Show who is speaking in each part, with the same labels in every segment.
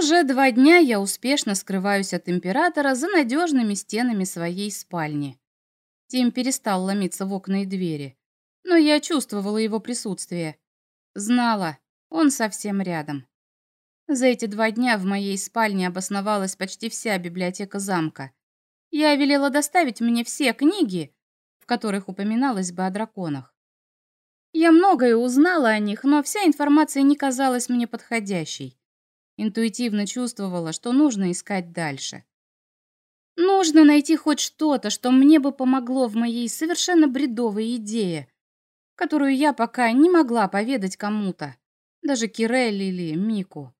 Speaker 1: Уже два дня я успешно скрываюсь от императора за надежными стенами своей спальни. Тим перестал ломиться в окна и двери, но я чувствовала его присутствие. Знала, он совсем рядом. За эти два дня в моей спальне обосновалась почти вся библиотека замка. Я велела доставить мне все книги, в которых упоминалось бы о драконах. Я многое узнала о них, но вся информация не казалась мне подходящей. Интуитивно чувствовала, что нужно искать дальше. Нужно найти хоть что-то, что мне бы помогло в моей совершенно бредовой идее, которую я пока не могла поведать кому-то, даже Кирелли или Мику.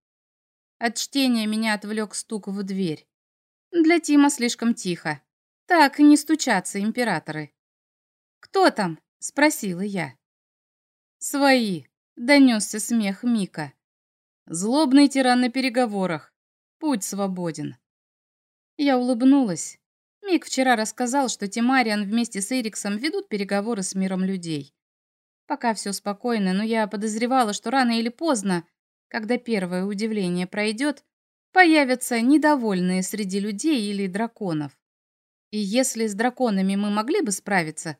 Speaker 1: От чтения меня отвлек стук в дверь. Для Тима слишком тихо. Так не стучатся императоры. «Кто там?» — спросила я. «Свои», — донесся смех Мика. «Злобный тиран на переговорах. Путь свободен». Я улыбнулась. Мик вчера рассказал, что Тимариан вместе с Эриксом ведут переговоры с миром людей. Пока все спокойно, но я подозревала, что рано или поздно, когда первое удивление пройдет, появятся недовольные среди людей или драконов. И если с драконами мы могли бы справиться,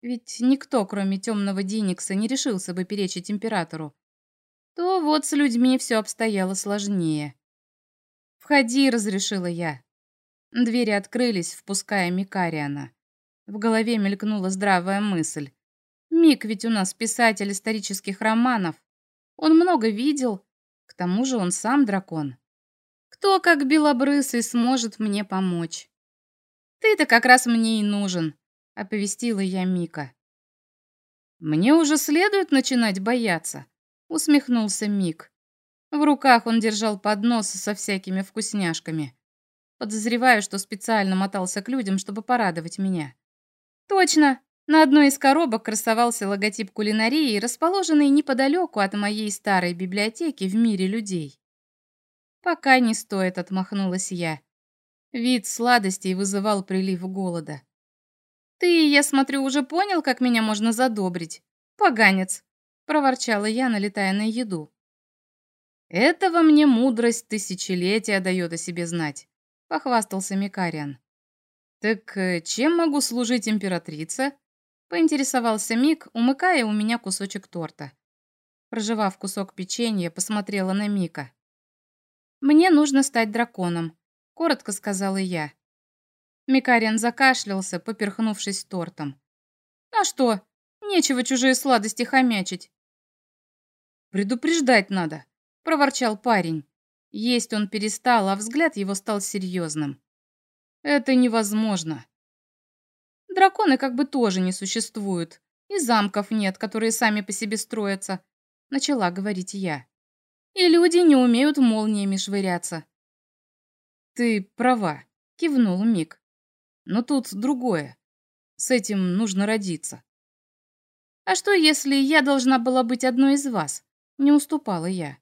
Speaker 1: ведь никто, кроме темного Диникса, не решился бы перечить императору, то вот с людьми все обстояло сложнее. «Входи», — разрешила я. Двери открылись, впуская Микариана. В голове мелькнула здравая мысль. Мик ведь у нас писатель исторических романов. Он много видел, к тому же он сам дракон. Кто, как белобрысый, сможет мне помочь? Ты-то как раз мне и нужен, оповестила я Мика. Мне уже следует начинать бояться, усмехнулся Мик. В руках он держал поднос со всякими вкусняшками. Подозреваю, что специально мотался к людям, чтобы порадовать меня. Точно, на одной из коробок красовался логотип кулинарии, расположенный неподалеку от моей старой библиотеки в мире людей. «Пока не стоит», — отмахнулась я. Вид сладостей вызывал прилив голода. «Ты, я смотрю, уже понял, как меня можно задобрить? Поганец!» — проворчала я, налетая на еду. «Этого мне мудрость тысячелетия дает о себе знать», — похвастался Микариан. «Так э, чем могу служить императрица?» Поинтересовался Мик, умыкая у меня кусочек торта. Прожевав кусок печенья, посмотрела на Мика. «Мне нужно стать драконом», — коротко сказала я. Микариан закашлялся, поперхнувшись тортом. «А что? Нечего чужие сладости хомячить». «Предупреждать надо», — проворчал парень. Есть он перестал, а взгляд его стал серьезным. «Это невозможно. Драконы как бы тоже не существуют. И замков нет, которые сами по себе строятся. Начала говорить я. И люди не умеют молниями швыряться. Ты права, кивнул Мик. Но тут другое. С этим нужно родиться. А что, если я должна была быть одной из вас? Не уступала я.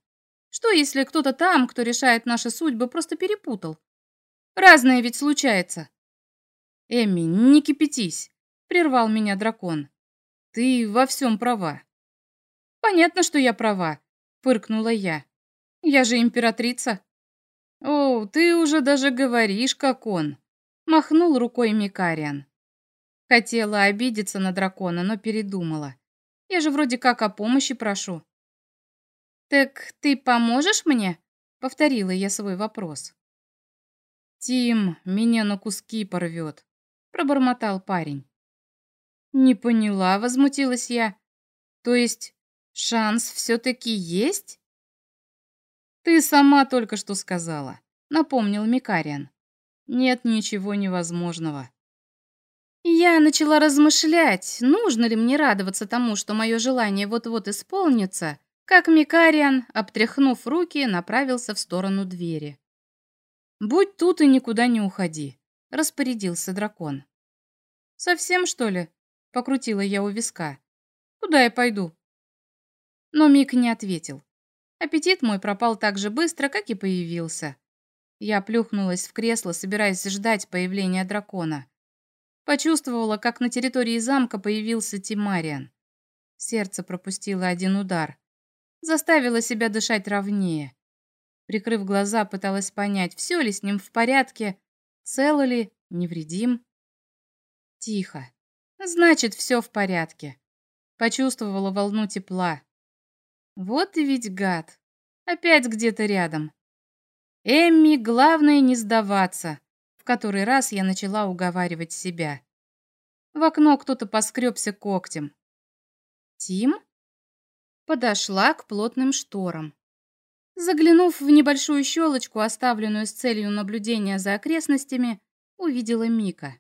Speaker 1: Что, если кто-то там, кто решает наши судьбы, просто перепутал? Разное ведь случается. «Эмми, не кипятись!» — прервал меня дракон. «Ты во всем права». «Понятно, что я права», — фыркнула я. «Я же императрица». «О, ты уже даже говоришь, как он», — махнул рукой Микариан. Хотела обидеться на дракона, но передумала. Я же вроде как о помощи прошу. «Так ты поможешь мне?» — повторила я свой вопрос. «Тим меня на куски порвет», пробормотал парень. Не поняла, возмутилась я. То есть шанс все-таки есть? Ты сама только что сказала, напомнил Микариан. Нет ничего невозможного. Я начала размышлять, нужно ли мне радоваться тому, что мое желание вот-вот исполнится, как Микариан, обтряхнув руки, направился в сторону двери. «Будь тут и никуда не уходи», — распорядился дракон. «Совсем, что ли?» — покрутила я у виска. «Куда я пойду?» Но Мик не ответил. Аппетит мой пропал так же быстро, как и появился. Я плюхнулась в кресло, собираясь ждать появления дракона. Почувствовала, как на территории замка появился Тимариан. Сердце пропустило один удар. Заставила себя дышать ровнее. Прикрыв глаза, пыталась понять, все ли с ним в порядке, цел ли, невредим. Тихо. Значит, все в порядке. Почувствовала волну тепла. Вот и ведь гад. Опять где-то рядом. Эмми, главное не сдаваться. Который раз я начала уговаривать себя. В окно кто-то поскребся когтем. Тим? Подошла к плотным шторам. Заглянув в небольшую щелочку, оставленную с целью наблюдения за окрестностями, увидела Мика.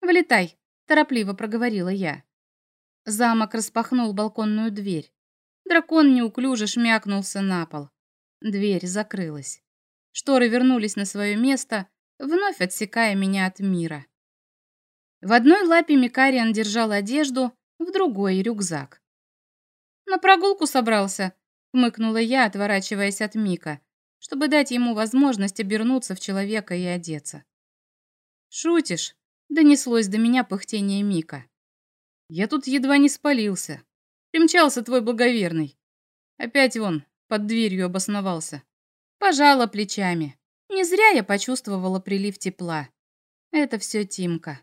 Speaker 1: «Вылетай», — торопливо проговорила я. Замок распахнул балконную дверь. Дракон неуклюже шмякнулся на пол. Дверь закрылась. Шторы вернулись на свое место, вновь отсекая меня от мира. В одной лапе Микариан держал одежду, в другой — рюкзак. «На прогулку собрался», — хмыкнула я, отворачиваясь от Мика, чтобы дать ему возможность обернуться в человека и одеться. «Шутишь?» — донеслось до меня пыхтение Мика. «Я тут едва не спалился. Примчался твой благоверный. Опять вон, под дверью обосновался. Пожала плечами. Не зря я почувствовала прилив тепла. Это все Тимка.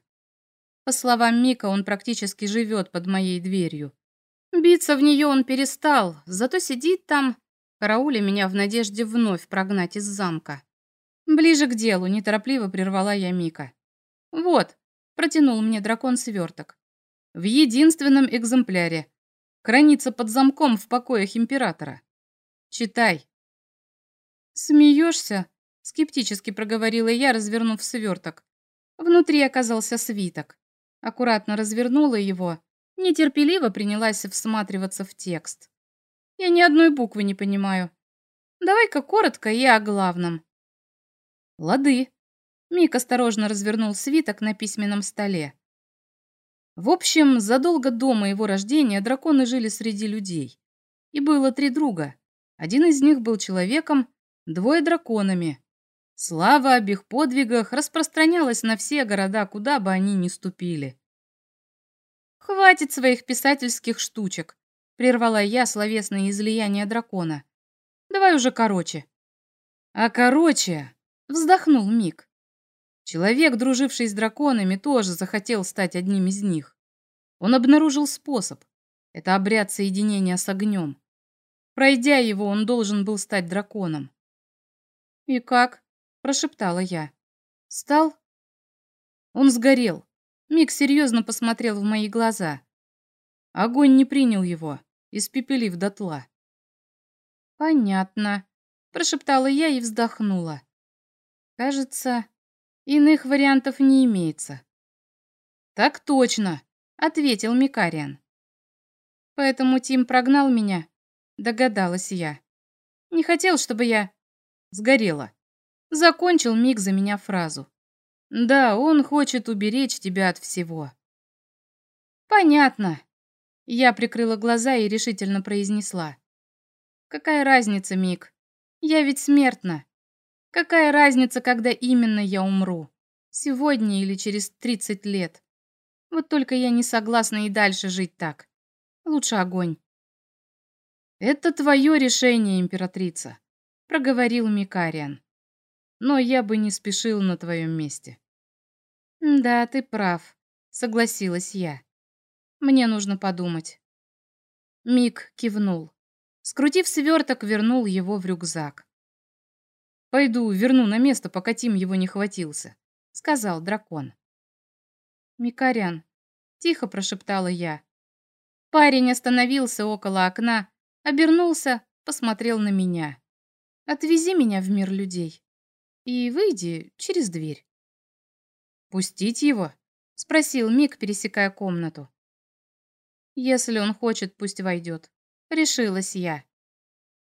Speaker 1: По словам Мика, он практически живет под моей дверью. Биться в нее он перестал, зато сидит там, карауля меня в надежде вновь прогнать из замка. Ближе к делу, неторопливо прервала я Мика. «Вот», — протянул мне дракон сверток. «В единственном экземпляре. Хранится под замком в покоях императора. Читай». «Смеешься?» — скептически проговорила я, развернув сверток. Внутри оказался свиток аккуратно развернула его, нетерпеливо принялась всматриваться в текст. Я ни одной буквы не понимаю. Давай-ка коротко и о главном. Лады. Мик осторожно развернул свиток на письменном столе. В общем, задолго до моего рождения драконы жили среди людей. И было три друга. Один из них был человеком, двое драконами. Слава об их подвигах распространялась на все города, куда бы они ни ступили. «Хватит своих писательских штучек», — прервала я словесное излияние дракона. «Давай уже короче». «А короче», — вздохнул Мик. Человек, друживший с драконами, тоже захотел стать одним из них. Он обнаружил способ. Это обряд соединения с огнем. Пройдя его, он должен был стать драконом. «И как?» Прошептала я. «Стал?» Он сгорел. Мик серьезно посмотрел в мои глаза. Огонь не принял его, испепелив дотла. «Понятно», — прошептала я и вздохнула. «Кажется, иных вариантов не имеется». «Так точно», — ответил Микариан. «Поэтому Тим прогнал меня», — догадалась я. «Не хотел, чтобы я сгорела». Закончил Мик за меня фразу. Да, он хочет уберечь тебя от всего. Понятно. Я прикрыла глаза и решительно произнесла. Какая разница, Мик? Я ведь смертна. Какая разница, когда именно я умру? Сегодня или через 30 лет? Вот только я не согласна и дальше жить так. Лучше огонь. Это твое решение, императрица, проговорил Микариан но я бы не спешил на твоем месте». «Да, ты прав», — согласилась я. «Мне нужно подумать». Мик кивнул. Скрутив сверток, вернул его в рюкзак. «Пойду верну на место, пока Тим его не хватился», — сказал дракон. «Микарян», — тихо прошептала я. Парень остановился около окна, обернулся, посмотрел на меня. «Отвези меня в мир людей» и выйди через дверь. «Пустить его?» — спросил Мик, пересекая комнату. «Если он хочет, пусть войдет», — решилась я.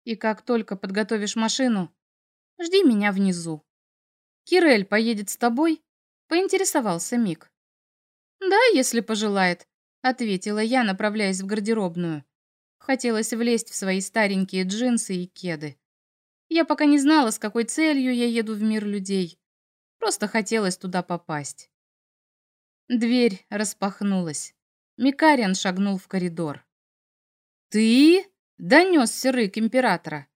Speaker 1: «И как только подготовишь машину, жди меня внизу». «Кирель поедет с тобой?» — поинтересовался Мик. «Да, если пожелает», — ответила я, направляясь в гардеробную. Хотелось влезть в свои старенькие джинсы и кеды. Я пока не знала, с какой целью я еду в мир людей. Просто хотелось туда попасть. Дверь распахнулась. Микариан шагнул в коридор. «Ты?» — донесся рык императора.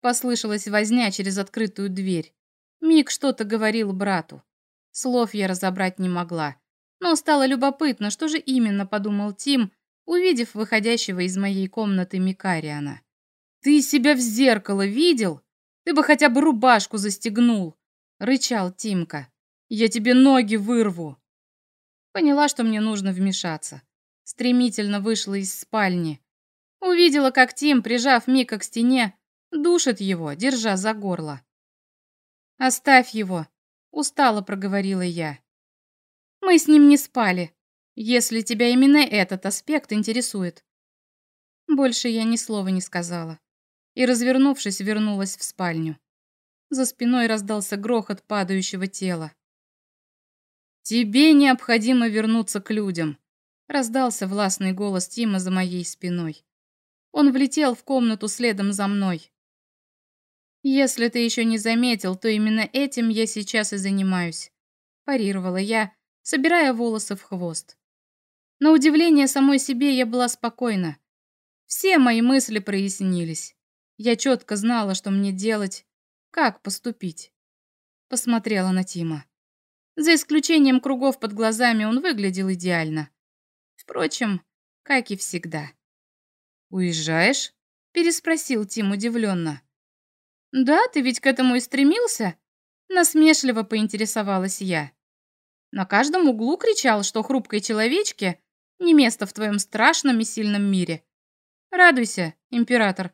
Speaker 1: Послышалась возня через открытую дверь. Мик что-то говорил брату. Слов я разобрать не могла. Но стало любопытно, что же именно подумал Тим, увидев выходящего из моей комнаты Микариана. «Ты себя в зеркало видел? Ты бы хотя бы рубашку застегнул!» — рычал Тимка. «Я тебе ноги вырву!» Поняла, что мне нужно вмешаться. Стремительно вышла из спальни. Увидела, как Тим, прижав Мика к стене, душит его, держа за горло. «Оставь его», — устало проговорила я. «Мы с ним не спали, если тебя именно этот аспект интересует». Больше я ни слова не сказала и, развернувшись, вернулась в спальню. За спиной раздался грохот падающего тела. «Тебе необходимо вернуться к людям», — раздался властный голос Тима за моей спиной. Он влетел в комнату следом за мной. «Если ты еще не заметил, то именно этим я сейчас и занимаюсь», – парировала я, собирая волосы в хвост. На удивление самой себе я была спокойна. Все мои мысли прояснились. Я четко знала, что мне делать, как поступить. Посмотрела на Тима. За исключением кругов под глазами он выглядел идеально. Впрочем, как и всегда. «Уезжаешь?» – переспросил Тим удивленно. «Да, ты ведь к этому и стремился?» Насмешливо поинтересовалась я. На каждом углу кричал, что хрупкой человечке не место в твоем страшном и сильном мире. Радуйся, император.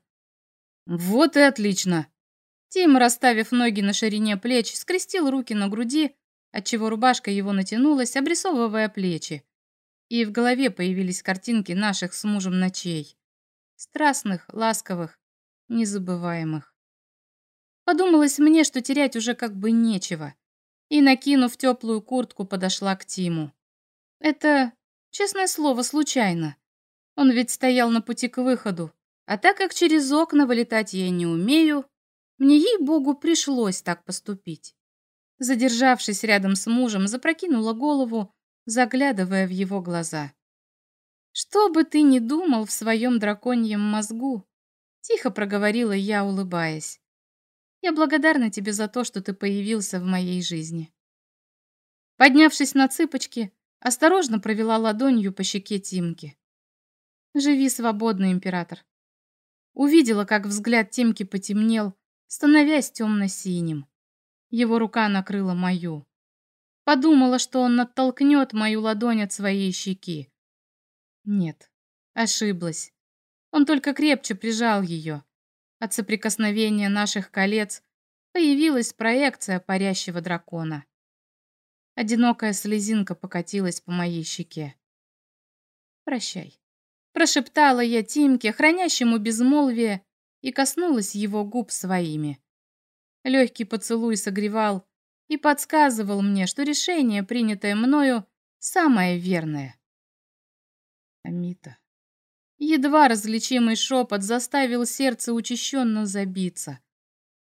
Speaker 1: Вот и отлично. Тим, расставив ноги на ширине плеч, скрестил руки на груди, отчего рубашка его натянулась, обрисовывая плечи. И в голове появились картинки наших с мужем ночей. Страстных, ласковых, незабываемых. Подумалось мне, что терять уже как бы нечего. И, накинув теплую куртку, подошла к Тиму. Это, честное слово, случайно. Он ведь стоял на пути к выходу. А так как через окна вылетать я не умею, мне, ей-богу, пришлось так поступить. Задержавшись рядом с мужем, запрокинула голову, заглядывая в его глаза. «Что бы ты ни думал в своем драконьем мозгу», — тихо проговорила я, улыбаясь. Я благодарна тебе за то, что ты появился в моей жизни. Поднявшись на цыпочки, осторожно провела ладонью по щеке Тимки. Живи свободно, император. Увидела, как взгляд Тимки потемнел, становясь темно-синим. Его рука накрыла мою. Подумала, что он оттолкнет мою ладонь от своей щеки. Нет, ошиблась. Он только крепче прижал ее, от соприкосновения наших колец появилась проекция парящего дракона. Одинокая слезинка покатилась по моей щеке. «Прощай», — прошептала я Тимке, хранящему безмолвие, и коснулась его губ своими. Легкий поцелуй согревал и подсказывал мне, что решение, принятое мною, самое верное. Амита. Едва различимый шепот заставил сердце учащенно забиться.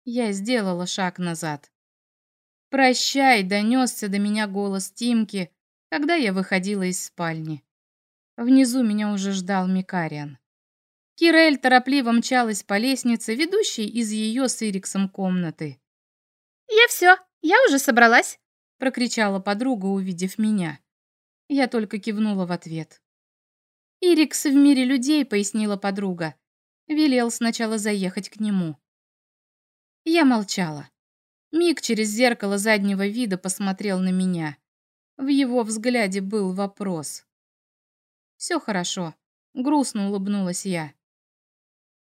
Speaker 1: Я сделала шаг назад. «Прощай!» — донесся до меня голос Тимки, когда я выходила из спальни. Внизу меня уже ждал Микариан. Кирель торопливо мчалась по лестнице, ведущей из ее с Ириксом комнаты.
Speaker 2: «Я все, я уже собралась!»
Speaker 1: — прокричала подруга, увидев меня. Я только кивнула в ответ. «Ирикс в мире людей», — пояснила подруга. Велел сначала заехать к нему. Я молчала. Миг через зеркало заднего вида посмотрел на меня. В его взгляде был вопрос. «Все хорошо», — грустно улыбнулась я.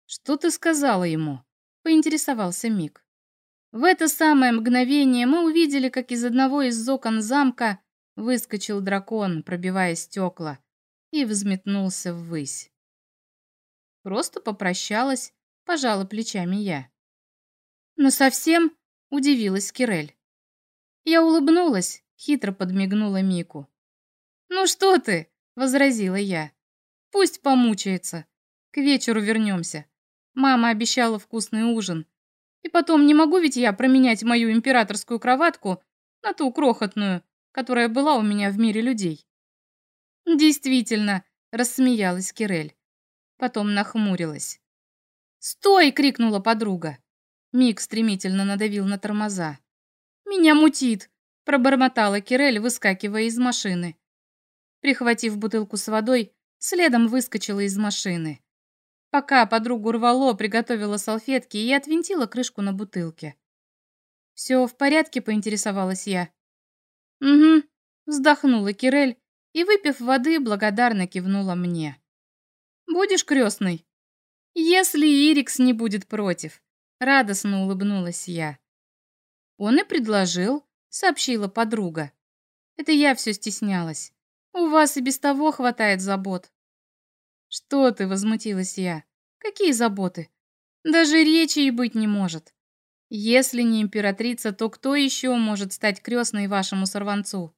Speaker 1: «Что ты сказала ему?» — поинтересовался Мик. В это самое мгновение мы увидели, как из одного из окон замка выскочил дракон, пробивая стекла и взметнулся ввысь. Просто попрощалась, пожала плечами я. Но совсем удивилась Кирель. Я улыбнулась, хитро подмигнула Мику. «Ну что ты?» — возразила я. «Пусть помучается. К вечеру вернемся. Мама обещала вкусный ужин. И потом, не могу ведь я променять мою императорскую кроватку на ту крохотную, которая была у меня в мире людей. «Действительно», — рассмеялась Кирель. Потом нахмурилась. «Стой!» — крикнула подруга. Мик стремительно надавил на тормоза. «Меня мутит!» – пробормотала Кирель, выскакивая из машины. Прихватив бутылку с водой, следом выскочила из машины. Пока подругу рвало, приготовила салфетки и отвинтила крышку на бутылке. «Все в порядке?» – поинтересовалась я. «Угу», – вздохнула Кирель и, выпив воды, благодарно кивнула мне. «Будешь крестный?» «Если Ирикс не будет против», — радостно улыбнулась я. «Он и предложил», — сообщила подруга. «Это я все стеснялась. У вас и без того хватает забот». «Что ты?» — возмутилась я. «Какие заботы? Даже речи и быть не может. Если не императрица, то кто еще может стать крестной вашему сорванцу?»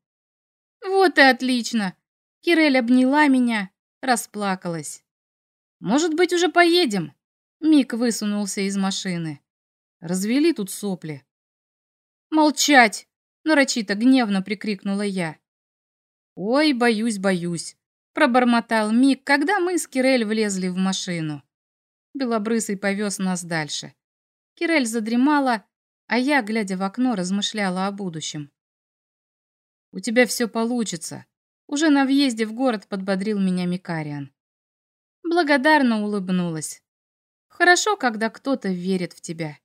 Speaker 1: «Вот и отлично!» Кирель обняла меня, расплакалась. «Может быть, уже поедем?» Мик высунулся из машины. Развели тут сопли. «Молчать!» — нарочито гневно прикрикнула я. «Ой, боюсь, боюсь!» — пробормотал Мик, когда мы с Кирель влезли в машину. Белобрысый повез нас дальше. Кирель задремала, а я, глядя в окно, размышляла о будущем. «У тебя все получится», — уже на въезде в город подбодрил меня Микариан. Благодарно улыбнулась. Хорошо, когда кто-то верит в тебя.